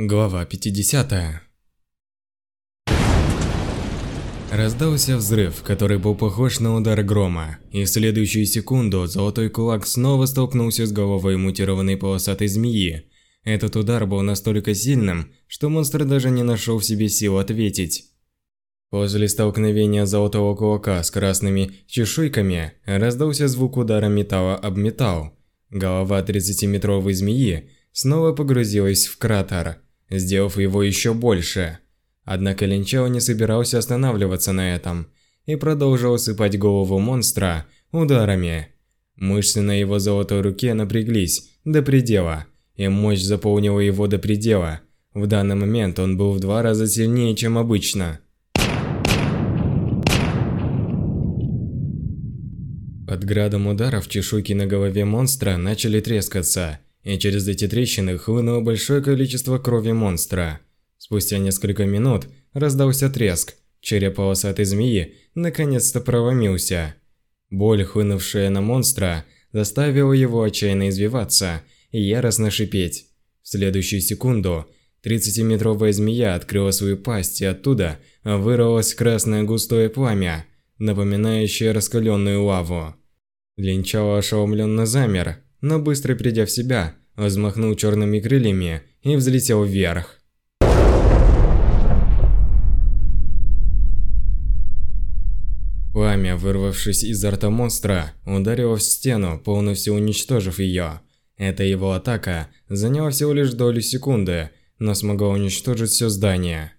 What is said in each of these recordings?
Глава 50. Раздался взрыв, который был похож на удар грома, и в следующую секунду золотой кулак снова столкнулся с головой мутированной полосатой змеи. Этот удар был настолько сильным, что монстр даже не нашел в себе сил ответить. После столкновения золотого кулака с красными чешуйками раздался звук удара металла об металл. Голова 30-метровой змеи снова погрузилась в кратер – сделав его еще больше. Однако Линчао не собирался останавливаться на этом и продолжил осыпать голову монстра ударами. Мышцы на его золотой руке напряглись до предела, и мощь заполнила его до предела. В данный момент он был в два раза сильнее, чем обычно. Под градом ударов чешуйки на голове монстра начали трескаться, и через эти трещины хлынуло большое количество крови монстра. Спустя несколько минут раздался треск, череп полосатой змеи наконец-то проломился. Боль, хлынувшая на монстра, заставила его отчаянно извиваться и яростно шипеть. В следующую секунду 30-метровая змея открыла свою пасть, и оттуда вырвалось красное густое пламя, напоминающее раскаленную лаву. Линчао ошеломленно замер, но быстро придя в себя, взмахнул черными крыльями и взлетел вверх. Пламя, вырвавшись изо рта монстра, ударило в стену, полностью уничтожив ее. Эта его атака заняла всего лишь долю секунды, но смогла уничтожить все здание.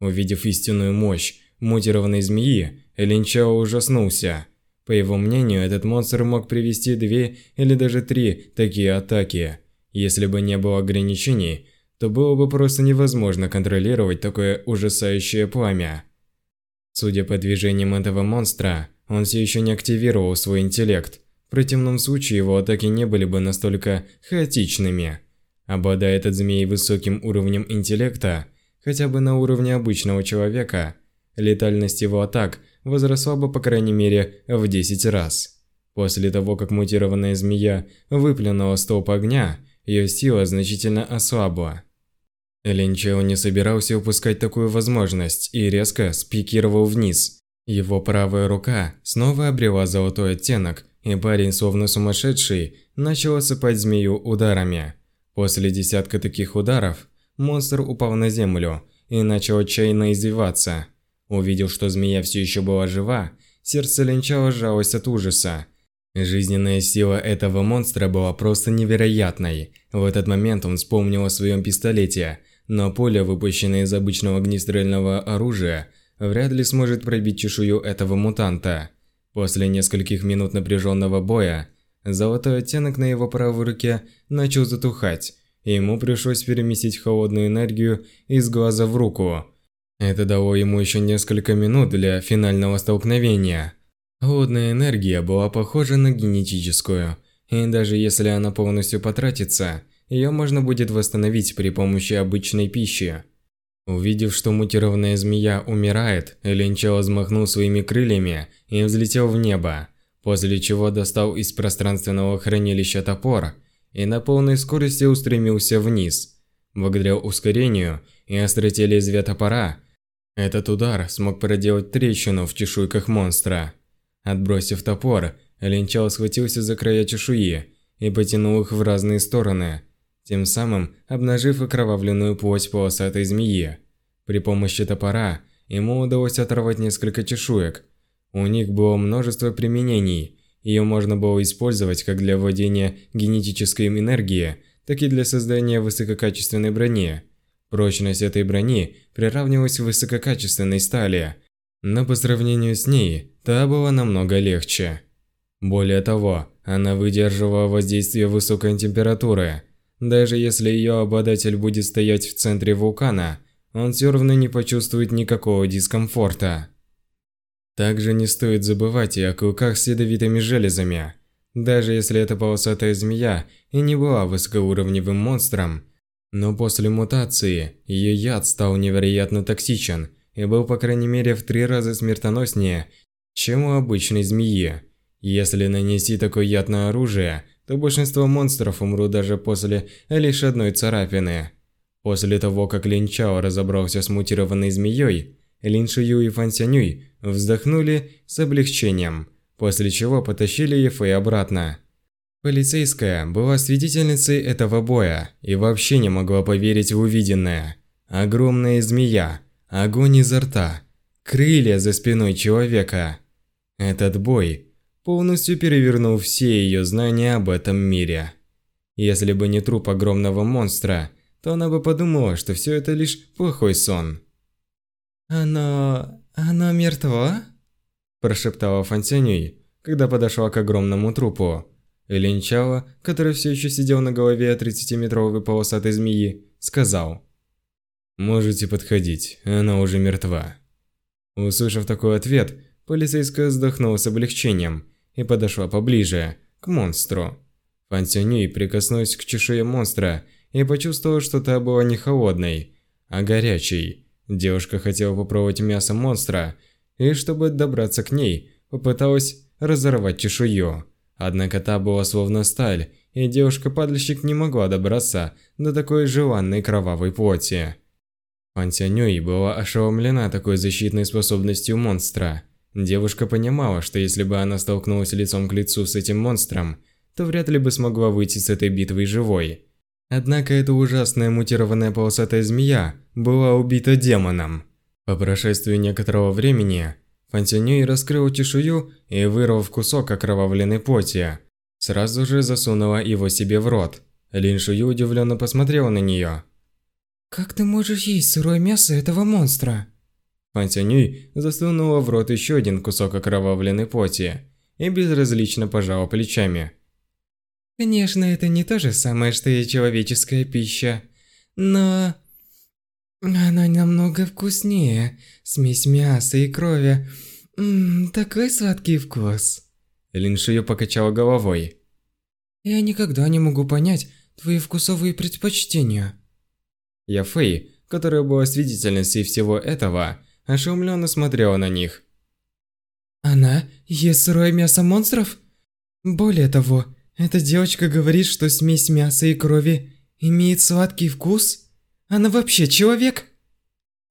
Увидев истинную мощь мутированной змеи, Линчао ужаснулся. По его мнению, этот монстр мог привести две или даже три такие атаки. Если бы не было ограничений, то было бы просто невозможно контролировать такое ужасающее пламя. Судя по движениям этого монстра, он все еще не активировал свой интеллект. В противном случае его атаки не были бы настолько хаотичными. Обладая этот змей высоким уровнем интеллекта, хотя бы на уровне обычного человека, летальность его атак – возросла бы по крайней мере в 10 раз. После того, как мутированная змея выплюнула столб огня, ее сила значительно ослабла. Линчел не собирался упускать такую возможность и резко спикировал вниз. Его правая рука снова обрела золотой оттенок, и парень, словно сумасшедший, начал осыпать змею ударами. После десятка таких ударов, монстр упал на землю и начал отчаянно извиваться. Увидев, что змея все еще была жива, сердце Линчала сжалось от ужаса. Жизненная сила этого монстра была просто невероятной. В этот момент он вспомнил о своем пистолете, но пуля, выпущенная из обычного огнестрельного оружия, вряд ли сможет пробить чешую этого мутанта. После нескольких минут напряженного боя, золотой оттенок на его правой руке начал затухать, и ему пришлось переместить холодную энергию из глаза в руку. Это дало ему еще несколько минут для финального столкновения. Холодная энергия была похожа на генетическую, и даже если она полностью потратится, ее можно будет восстановить при помощи обычной пищи. Увидев, что мутированная змея умирает, Ленчел взмахнул своими крыльями и взлетел в небо, после чего достал из пространственного хранилища топор и на полной скорости устремился вниз. Благодаря ускорению и остроте лезвия топора, этот удар смог проделать трещину в чешуйках монстра. Отбросив топор, Линчал схватился за края чешуи и потянул их в разные стороны, тем самым обнажив окровавленную плоть полосатой змеи. При помощи топора ему удалось оторвать несколько чешуек. У них было множество применений, ее можно было использовать как для владения генетической энергией, так и для создания высококачественной брони. Прочность этой брони приравнивалась к высококачественной стали, но по сравнению с ней, та была намного легче. Более того, она выдерживала воздействие высокой температуры. Даже если ее обладатель будет стоять в центре вулкана, он все равно не почувствует никакого дискомфорта. Также не стоит забывать и о клыках с ядовитыми железами. Даже если эта полосатая змея и не была высокоуровневым монстром, но после мутации ее яд стал невероятно токсичен и был по крайней мере в три раза смертоноснее, чем у обычной змеи. Если нанести такой яд на оружие, то большинство монстров умрут даже после лишь одной царапины. После того, как Лин Чао разобрался с мутированной змеей, Лин Шию и Фан Сянюй вздохнули с облегчением, после чего потащили Ефэй обратно. Полицейская была свидетельницей этого боя и вообще не могла поверить в увиденное. Огромная змея, огонь изо рта, крылья за спиной человека. Этот бой полностью перевернул все ее знания об этом мире. Если бы не труп огромного монстра, то она бы подумала, что все это лишь плохой сон. «Оно... оно мертво?» Прошептала Фантянюй, когда подошла к огромному трупу. Линчала, который все еще сидел на голове 30-метровой полосатой змеи, сказал «Можете подходить, она уже мертва». Услышав такой ответ, полицейская вздохнула с облегчением и подошла поближе, к монстру. Фан Сюнюй прикоснулась к чешуе монстра и почувствовала, что та была не холодной, а горячей. Девушка хотела попробовать мясо монстра, и чтобы добраться к ней, попыталась разорвать чешую. Однако та была словно сталь, и девушка-падальщик не могла добраться до такой желанной кровавой плоти. Фан Сянюй была ошеломлена такой защитной способностью монстра. Девушка понимала, что если бы она столкнулась лицом к лицу с этим монстром, то вряд ли бы смогла выйти с этой битвой живой. Однако эта ужасная мутированная полосатая змея была убита демоном. По прошествии некоторого времени, Фантинюй раскрыл чешую и, вырвав кусок окровавленной плоти, сразу же засунула его себе в рот. Лин Шую удивленно посмотрела на нее. «Как ты можешь есть сырое мясо этого монстра?» Фантинюй засунула в рот еще один кусок окровавленной плоти и безразлично пожала плечами. Конечно, это не то же самое, что и человеческая пища, но... Она намного вкуснее. Смесь мяса и крови. Ммм, такой сладкий вкус. Лин Шию покачала головой. Я никогда не могу понять твои вкусовые предпочтения. Я Фэй, которая была свидетельницей всего этого, ошеломленно смотрела на них. Она ест сырое мясо монстров? Более того, эта девочка говорит, что смесь мяса и крови имеет сладкий вкус? Она вообще человек?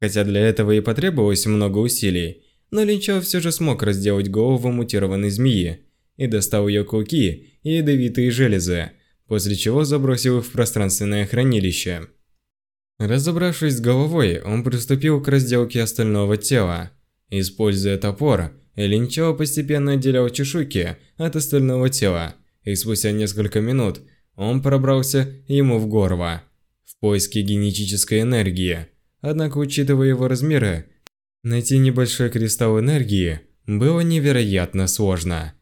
Хотя для этого и потребовалось много усилий, но Линчао все же смог разделать голову мутированной змеи и достал ее клыки и ядовитые железы, после чего забросил их в пространственное хранилище. Разобравшись с головой, он приступил к разделке остального тела. Используя топор, Линчао постепенно отделял чешуйки от остального тела и спустя несколько минут он пробрался ему в горло в поиске генетической энергии. Однако, учитывая его размеры, найти небольшой кристалл энергии было невероятно сложно.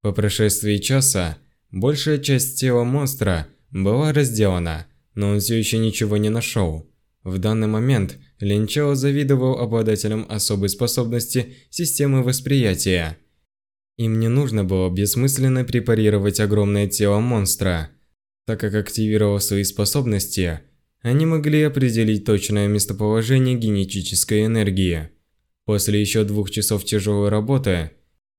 По прошествии часа, большая часть тела монстра была разделана, но он все еще ничего не нашел. В данный момент Линчао завидовал обладателям особой способности системы восприятия – им не нужно было бессмысленно препарировать огромное тело монстра, так как активировав свои способности, они могли определить точное местоположение генетической энергии. После еще двух часов тяжелой работы,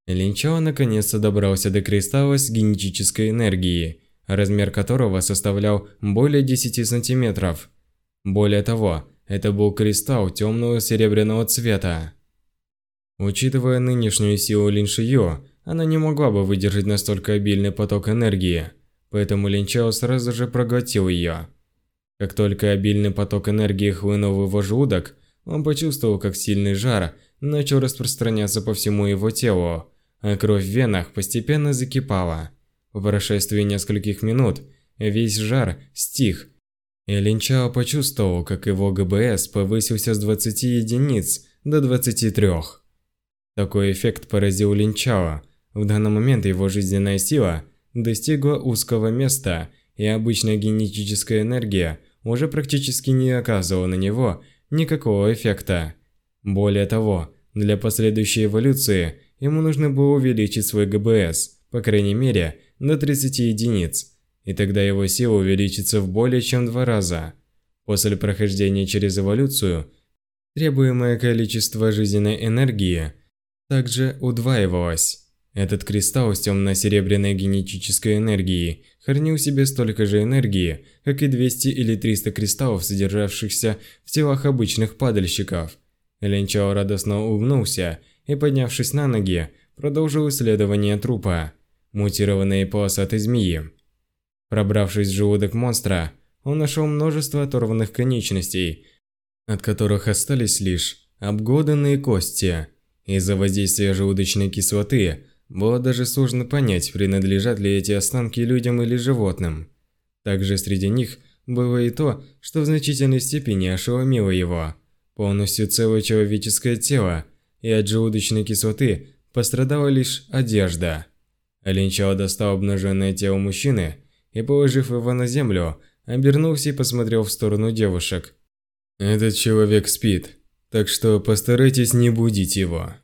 Линчао наконец-то добрался до кристалла с генетической энергией, размер которого составлял более 10 сантиметров. Более того, это был кристалл темного серебряного цвета. Учитывая нынешнюю силу Лин Шиё, она не могла бы выдержать настолько обильный поток энергии, поэтому Лин Чао сразу же проглотил ее. Как только обильный поток энергии хлынул в его желудок, он почувствовал, как сильный жар начал распространяться по всему его телу, а кровь в венах постепенно закипала. По прошествии нескольких минут весь жар стих, и Линчао почувствовал, как его ГБС повысился с 20 единиц до 23. Такой эффект поразил Линчао. В данный момент его жизненная сила достигла узкого места, и обычная генетическая энергия уже практически не оказывала на него никакого эффекта. Более того, для последующей эволюции ему нужно было увеличить свой ГБС, по крайней мере, до 30 единиц, и тогда его сила увеличится в более чем два раза. После прохождения через эволюцию, требуемое количество жизненной энергии – также удваивалась. Этот кристалл с темно-серебряной генетической энергией хранил в себе столько же энергии, как и 200 или 300 кристаллов, содержавшихся в телах обычных падальщиков. Линчао радостно улыбнулся и, поднявшись на ноги, продолжил исследование трупа, мутированной полосатой змеи. Пробравшись в желудок монстра, он нашел множество оторванных конечностей, от которых остались лишь обглоданные кости. Из-за воздействия желудочной кислоты было даже сложно понять, принадлежат ли эти останки людям или животным. Также среди них было и то, что в значительной степени ошеломило его. Полностью целое человеческое тело, и от желудочной кислоты пострадала лишь одежда. Линчао достал обнаженное тело мужчины и, положив его на землю, обернулся и посмотрел в сторону девушек. «Этот человек спит, так что постарайтесь не будить его».